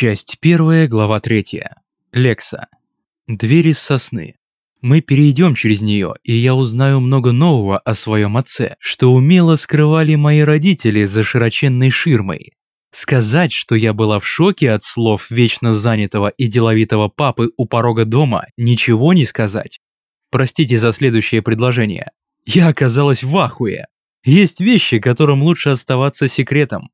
Часть первая, глава третья. Лекса. Дверь из сосны. Мы перейдем через нее, и я узнаю много нового о своем отце, что умело скрывали мои родители за широченной ширмой. Сказать, что я была в шоке от слов вечно занятого и деловитого папы у порога дома, ничего не сказать. Простите за следующее предложение. Я оказалась в ахуе. Есть вещи, которым лучше оставаться секретом.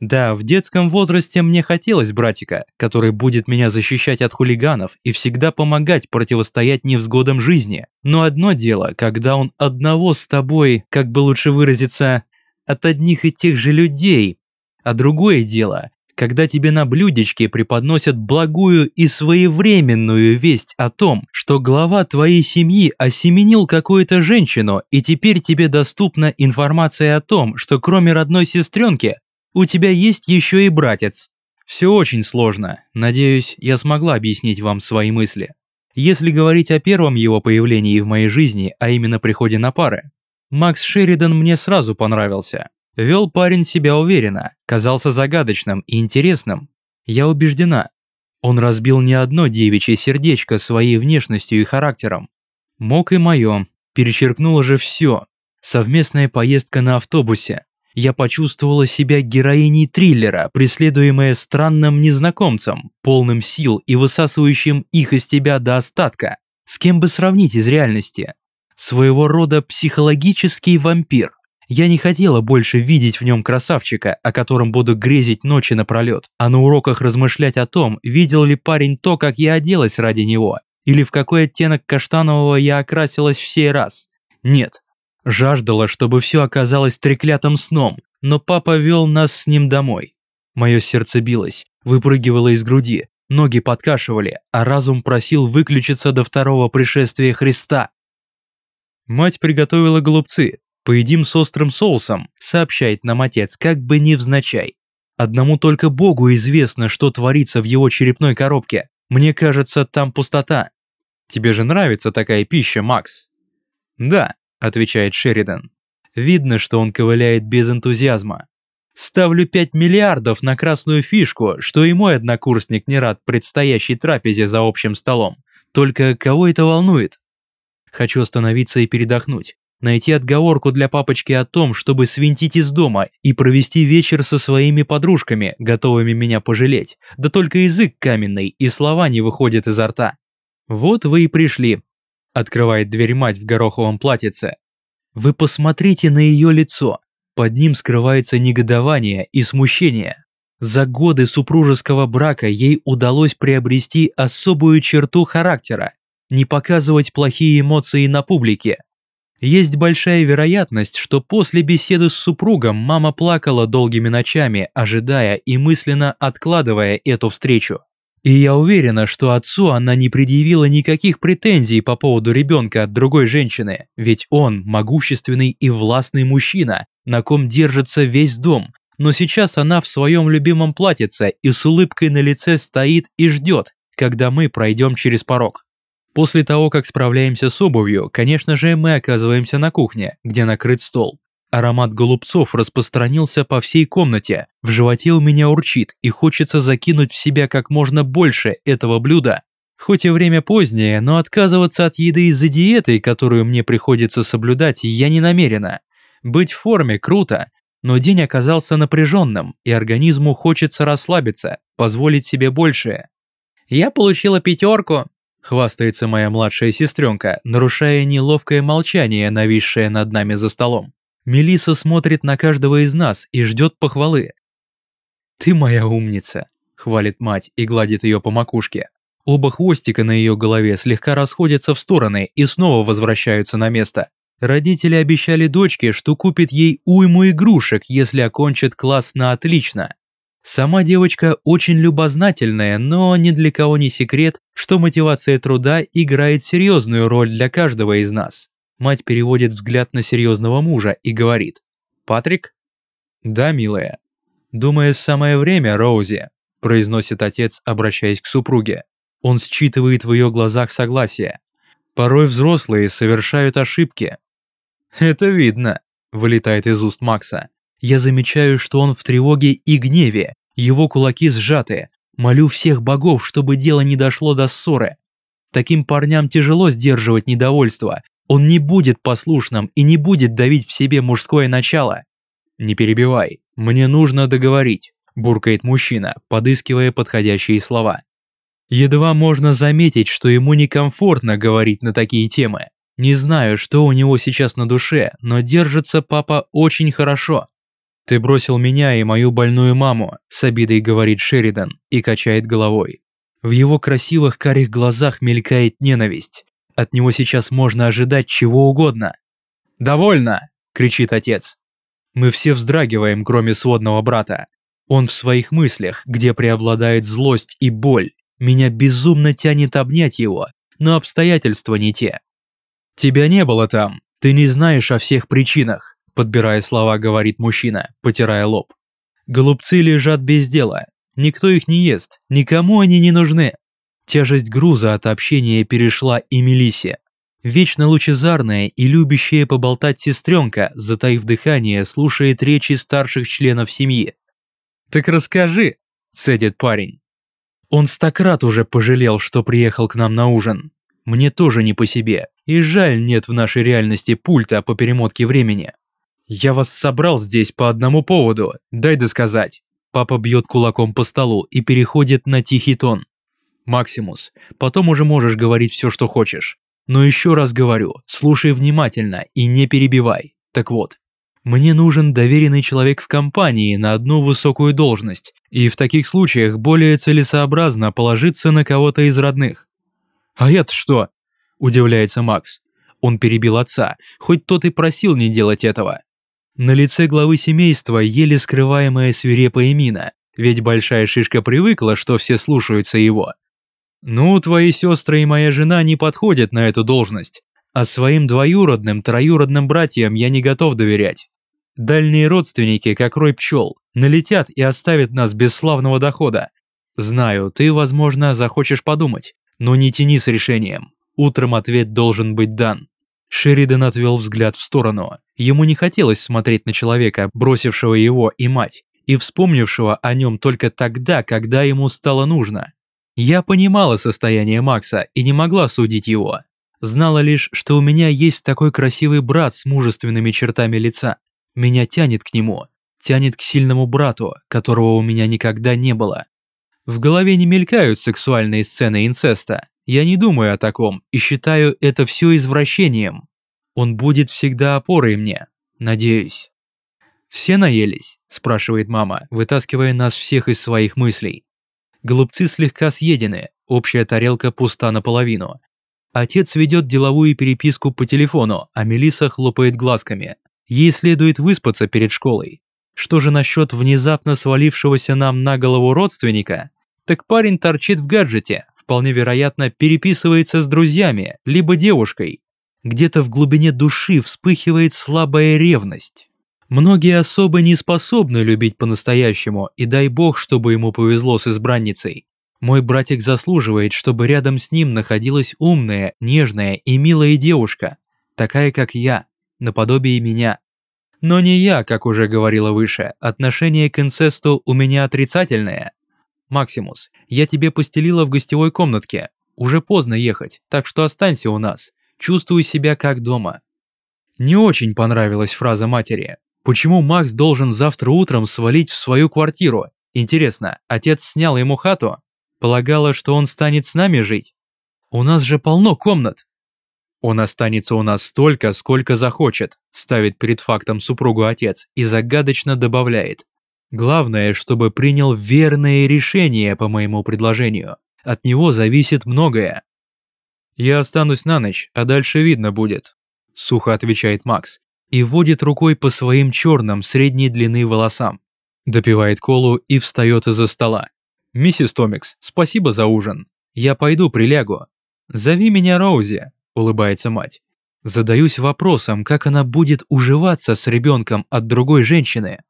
Да, в детском возрасте мне хотелось братика, который будет меня защищать от хулиганов и всегда помогать противостоять невзгодам жизни. Но одно дело, когда он одного с тобой, как бы лучше выразиться, от одних и тех же людей. А другое дело, когда тебе на блюдечке преподносят благую и своевременную весть о том, что глава твоей семьи осеменил какую-то женщину, и теперь тебе доступна информация о том, что кроме родной сестренки у тебя есть еще и братец. Все очень сложно. Надеюсь, я смогла объяснить вам свои мысли. Если говорить о первом его появлении в моей жизни, а именно приходе на пары, Макс Шеридан мне сразу понравился. Вел парень себя уверенно, казался загадочным и интересным. Я убеждена, он разбил не одно девичье сердечко своей внешностью и характером. Мог и мое, перечеркнуло же все. Совместная поездка на автобусе, я почувствовала себя героиней триллера, преследуемая странным незнакомцем, полным сил и высасывающим их из тебя до остатка. С кем бы сравнить из реальности? Своего рода психологический вампир. Я не хотела больше видеть в нем красавчика, о котором буду грезить ночи напролет, а на уроках размышлять о том, видел ли парень то, как я оделась ради него, или в какой оттенок каштанового я окрасилась в сей раз. Нет, Жаждала, чтобы все оказалось треклятым сном, но папа вел нас с ним домой. Мое сердце билось, выпрыгивало из груди, ноги подкашивали, а разум просил выключиться до второго пришествия Христа. Мать приготовила голубцы, поедим с острым соусом, сообщает нам отец, как бы невзначай. Одному только Богу известно, что творится в его черепной коробке. Мне кажется, там пустота. Тебе же нравится такая пища, Макс? Да, отвечает Шеридан. Видно, что он ковыляет без энтузиазма. Ставлю 5 миллиардов на красную фишку, что и мой однокурсник не рад предстоящей трапезе за общим столом. Только кого это волнует? Хочу остановиться и передохнуть. Найти отговорку для папочки о том, чтобы свинтить из дома и провести вечер со своими подружками, готовыми меня пожалеть. Да только язык каменный и слова не выходят изо рта. Вот вы и пришли, Открывает дверь мать в гороховом платьице. Вы посмотрите на ее лицо. Под ним скрывается негодование и смущение. За годы супружеского брака ей удалось приобрести особую черту характера – не показывать плохие эмоции на публике. Есть большая вероятность, что после беседы с супругом мама плакала долгими ночами, ожидая и мысленно откладывая эту встречу. И я уверена, что отцу она не предъявила никаких претензий по поводу ребенка от другой женщины, ведь он могущественный и властный мужчина, на ком держится весь дом. Но сейчас она в своем любимом платьице и с улыбкой на лице стоит и ждет, когда мы пройдем через порог. После того, как справляемся с обувью, конечно же, мы оказываемся на кухне, где накрыт стол. Аромат голубцов распространился по всей комнате. В животе у меня урчит и хочется закинуть в себя как можно больше этого блюда. Хоть и время позднее, но отказываться от еды из-за диеты, которую мне приходится соблюдать, я не намерена. Быть в форме круто, но день оказался напряженным, и организму хочется расслабиться, позволить себе большее. «Я получила пятерку», – хвастается моя младшая сестренка, нарушая неловкое молчание, нависшее над нами за столом. Мелиса смотрит на каждого из нас и ждет похвалы. «Ты моя умница», – хвалит мать и гладит ее по макушке. Оба хвостика на ее голове слегка расходятся в стороны и снова возвращаются на место. Родители обещали дочке, что купит ей уйму игрушек, если окончит класс на отлично. Сама девочка очень любознательная, но ни для кого не секрет, что мотивация труда играет серьезную роль для каждого из нас. Мать переводит взгляд на серьезного мужа и говорит. «Патрик?» «Да, милая». «Думаю, самое время, Роузи», – произносит отец, обращаясь к супруге. Он считывает в ее глазах согласие. Порой взрослые совершают ошибки. «Это видно», – вылетает из уст Макса. Я замечаю, что он в тревоге и гневе, его кулаки сжаты, Молю всех богов, чтобы дело не дошло до ссоры. Таким парням тяжело сдерживать недовольство. Он не будет послушным и не будет давить в себе мужское начало. Не перебивай, мне нужно договорить, буркает мужчина, подыскивая подходящие слова. Едва можно заметить, что ему некомфортно говорить на такие темы. Не знаю, что у него сейчас на душе, но держится папа очень хорошо. «Ты бросил меня и мою больную маму», – с обидой говорит Шеридан и качает головой. В его красивых карих глазах мелькает ненависть. От него сейчас можно ожидать чего угодно. «Довольно!» – кричит отец. Мы все вздрагиваем, кроме сводного брата. Он в своих мыслях, где преобладает злость и боль. Меня безумно тянет обнять его, но обстоятельства не те. «Тебя не было там, ты не знаешь о всех причинах», подбирая слова, говорит мужчина, потирая лоб. «Голубцы лежат без дела, Никто их не ест, никому они не нужны. Тяжесть груза от общения перешла и Мелисе. Вечно лучезарная и любящая поболтать сестренка, затаив дыхание, слушает речи старших членов семьи. «Так расскажи», – цедит парень. Он стократ уже пожалел, что приехал к нам на ужин. Мне тоже не по себе, и жаль нет в нашей реальности пульта по перемотке времени. Я вас собрал здесь по одному поводу, дай досказать. Папа бьет кулаком по столу и переходит на тихий тон. «Максимус, потом уже можешь говорить все, что хочешь. Но еще раз говорю, слушай внимательно и не перебивай. Так вот, мне нужен доверенный человек в компании на одну высокую должность, и в таких случаях более целесообразно положиться на кого-то из родных». «А это что?» – удивляется Макс. Он перебил отца, хоть тот и просил не делать этого. На лице главы семейства еле скрываемая свирепая мина, ведь большая шишка привыкла, что все слушаются его. «Ну, твои сестры и моя жена не подходят на эту должность, а своим двоюродным, троюродным братьям я не готов доверять. Дальние родственники, как рой пчел, налетят и оставят нас без славного дохода. Знаю, ты, возможно, захочешь подумать, но не тяни с решением. Утром ответ должен быть дан». Шеридан отвел взгляд в сторону. Ему не хотелось смотреть на человека, бросившего его и мать, и вспомнившего о нем только тогда, когда ему стало нужно. Я понимала состояние Макса и не могла судить его. Знала лишь, что у меня есть такой красивый брат с мужественными чертами лица. Меня тянет к нему, тянет к сильному брату, которого у меня никогда не было. В голове не мелькают сексуальные сцены инцеста, я не думаю о таком и считаю это все извращением. Он будет всегда опорой мне, надеюсь. «Все наелись?» – спрашивает мама, вытаскивая нас всех из своих мыслей. Голубцы слегка съедены, общая тарелка пуста наполовину. Отец ведет деловую переписку по телефону, а Мелиса хлопает глазками. Ей следует выспаться перед школой. Что же насчет внезапно свалившегося нам на голову родственника? Так парень торчит в гаджете, вполне вероятно, переписывается с друзьями, либо девушкой. Где-то в глубине души вспыхивает слабая ревность. Многие особо не способны любить по-настоящему, и дай бог, чтобы ему повезло с избранницей. Мой братик заслуживает, чтобы рядом с ним находилась умная, нежная и милая девушка, такая как я, наподобие меня. Но не я, как уже говорила выше, отношение к инцесту у меня отрицательное. Максимус, я тебе постелила в гостевой комнатке. Уже поздно ехать, так что останься у нас. Чувствую себя как дома». Не очень понравилась фраза матери. Почему Макс должен завтра утром свалить в свою квартиру? Интересно, отец снял ему хату? Полагала, что он станет с нами жить? У нас же полно комнат. Он останется у нас столько, сколько захочет, ставит перед фактом супругу отец и загадочно добавляет. Главное, чтобы принял верное решение по моему предложению. От него зависит многое. «Я останусь на ночь, а дальше видно будет», – сухо отвечает Макс и водит рукой по своим черным средней длины волосам. Допивает колу и встает из-за стола. «Миссис Томикс, спасибо за ужин. Я пойду прилягу. Зови меня Роузи», – улыбается мать. Задаюсь вопросом, как она будет уживаться с ребенком от другой женщины.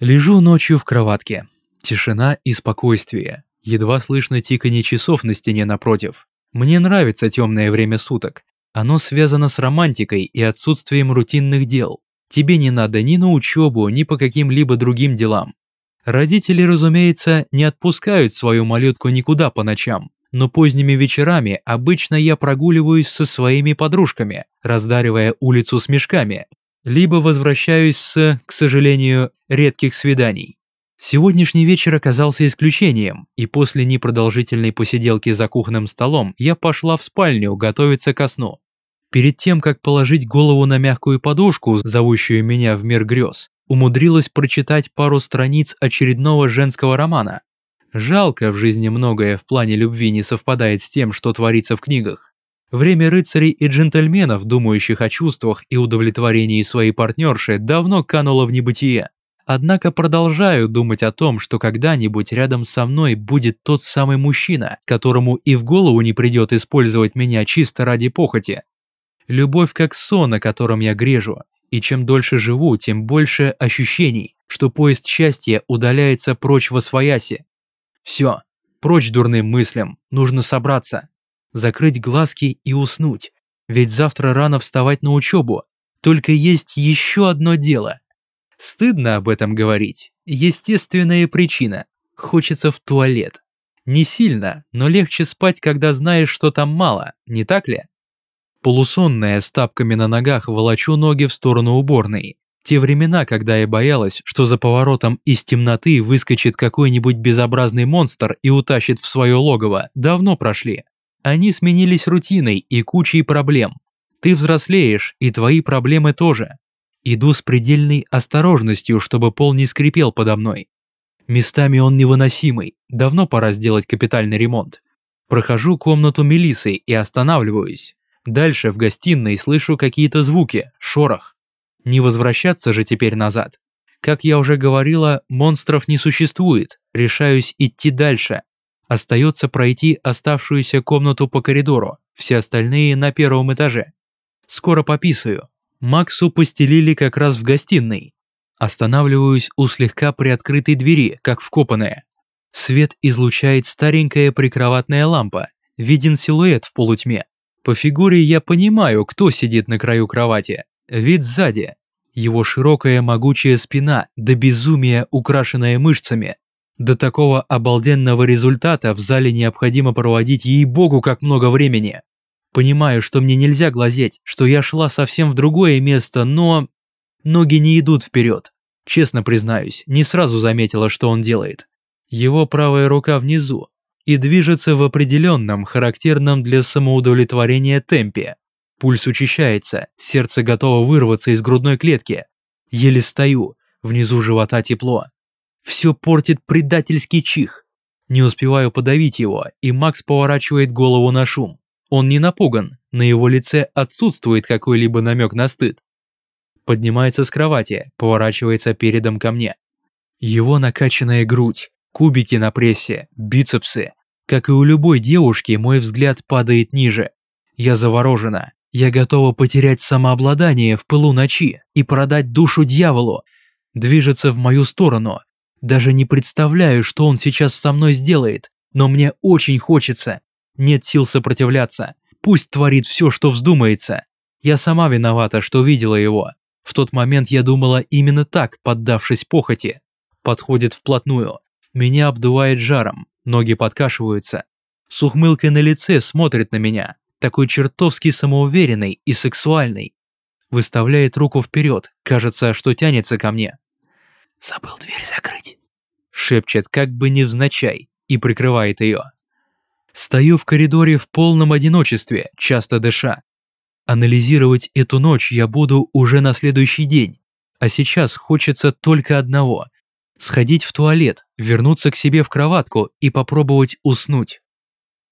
Лежу ночью в кроватке. Тишина и спокойствие. Едва слышно тиканье часов на стене напротив. Мне нравится темное время суток. Оно связано с романтикой и отсутствием рутинных дел. Тебе не надо ни на учебу, ни по каким-либо другим делам. Родители, разумеется, не отпускают свою малютку никуда по ночам, но поздними вечерами обычно я прогуливаюсь со своими подружками, раздаривая улицу с мешками, либо возвращаюсь с, к сожалению, редких свиданий. Сегодняшний вечер оказался исключением, и после непродолжительной посиделки за кухонным столом я пошла в спальню готовиться ко сну. Перед тем, как положить голову на мягкую подушку, зовущую меня в мир грез, умудрилась прочитать пару страниц очередного женского романа. Жалко, в жизни многое в плане любви не совпадает с тем, что творится в книгах. Время рыцарей и джентльменов, думающих о чувствах и удовлетворении своей партнерши, давно кануло в небытие. Однако продолжаю думать о том, что когда-нибудь рядом со мной будет тот самый мужчина, которому и в голову не придет использовать меня чисто ради похоти. Любовь как сон, о котором я грежу, и чем дольше живу, тем больше ощущений, что поезд счастья удаляется прочь во свояси. Все, прочь дурным мыслям, нужно собраться, закрыть глазки и уснуть, ведь завтра рано вставать на учебу, только есть еще одно дело. Стыдно об этом говорить, естественная причина, хочется в туалет. Не сильно, но легче спать, когда знаешь, что там мало, не так ли? Полусонная, с тапками на ногах, волочу ноги в сторону уборной. Те времена, когда я боялась, что за поворотом из темноты выскочит какой-нибудь безобразный монстр и утащит в свое логово, давно прошли. Они сменились рутиной и кучей проблем. Ты взрослеешь, и твои проблемы тоже. Иду с предельной осторожностью, чтобы пол не скрипел подо мной. Местами он невыносимый, давно пора сделать капитальный ремонт. Прохожу комнату Мелисы и останавливаюсь. Дальше в гостиной слышу какие-то звуки, шорох. Не возвращаться же теперь назад. Как я уже говорила, монстров не существует, решаюсь идти дальше. Остается пройти оставшуюся комнату по коридору, все остальные на первом этаже. Скоро пописаю. Максу постелили как раз в гостиной. Останавливаюсь у слегка приоткрытой двери, как вкопанная. Свет излучает старенькая прикроватная лампа, виден силуэт в полутьме. По фигуре я понимаю, кто сидит на краю кровати. Вид сзади. Его широкая могучая спина, до безумия украшенная мышцами. До такого обалденного результата в зале необходимо проводить ей-богу как много времени. Понимаю, что мне нельзя глазеть, что я шла совсем в другое место, но... Ноги не идут вперед. Честно признаюсь, не сразу заметила, что он делает. Его правая рука внизу, и движется в определенном, характерном для самоудовлетворения темпе. Пульс учащается, сердце готово вырваться из грудной клетки. Еле стою, внизу живота тепло. Все портит предательский чих. Не успеваю подавить его, и Макс поворачивает голову на шум. Он не напуган, на его лице отсутствует какой-либо намек на стыд. Поднимается с кровати, поворачивается передом ко мне. Его накачанная грудь, Кубики на прессе, бицепсы. Как и у любой девушки, мой взгляд падает ниже. Я заворожена. Я готова потерять самообладание в пылу ночи и продать душу дьяволу. Движется в мою сторону. Даже не представляю, что он сейчас со мной сделает, но мне очень хочется. Нет сил сопротивляться. Пусть творит все, что вздумается. Я сама виновата, что видела его. В тот момент я думала именно так, поддавшись похоти. Подходит вплотную, меня обдувает жаром, ноги подкашиваются. С ухмылкой на лице смотрит на меня, такой чертовски самоуверенный и сексуальный. Выставляет руку вперед, кажется, что тянется ко мне. «Забыл дверь закрыть», — шепчет, как бы невзначай, и прикрывает ее. Стою в коридоре в полном одиночестве, часто дыша. Анализировать эту ночь я буду уже на следующий день, а сейчас хочется только одного сходить в туалет, вернуться к себе в кроватку и попробовать уснуть.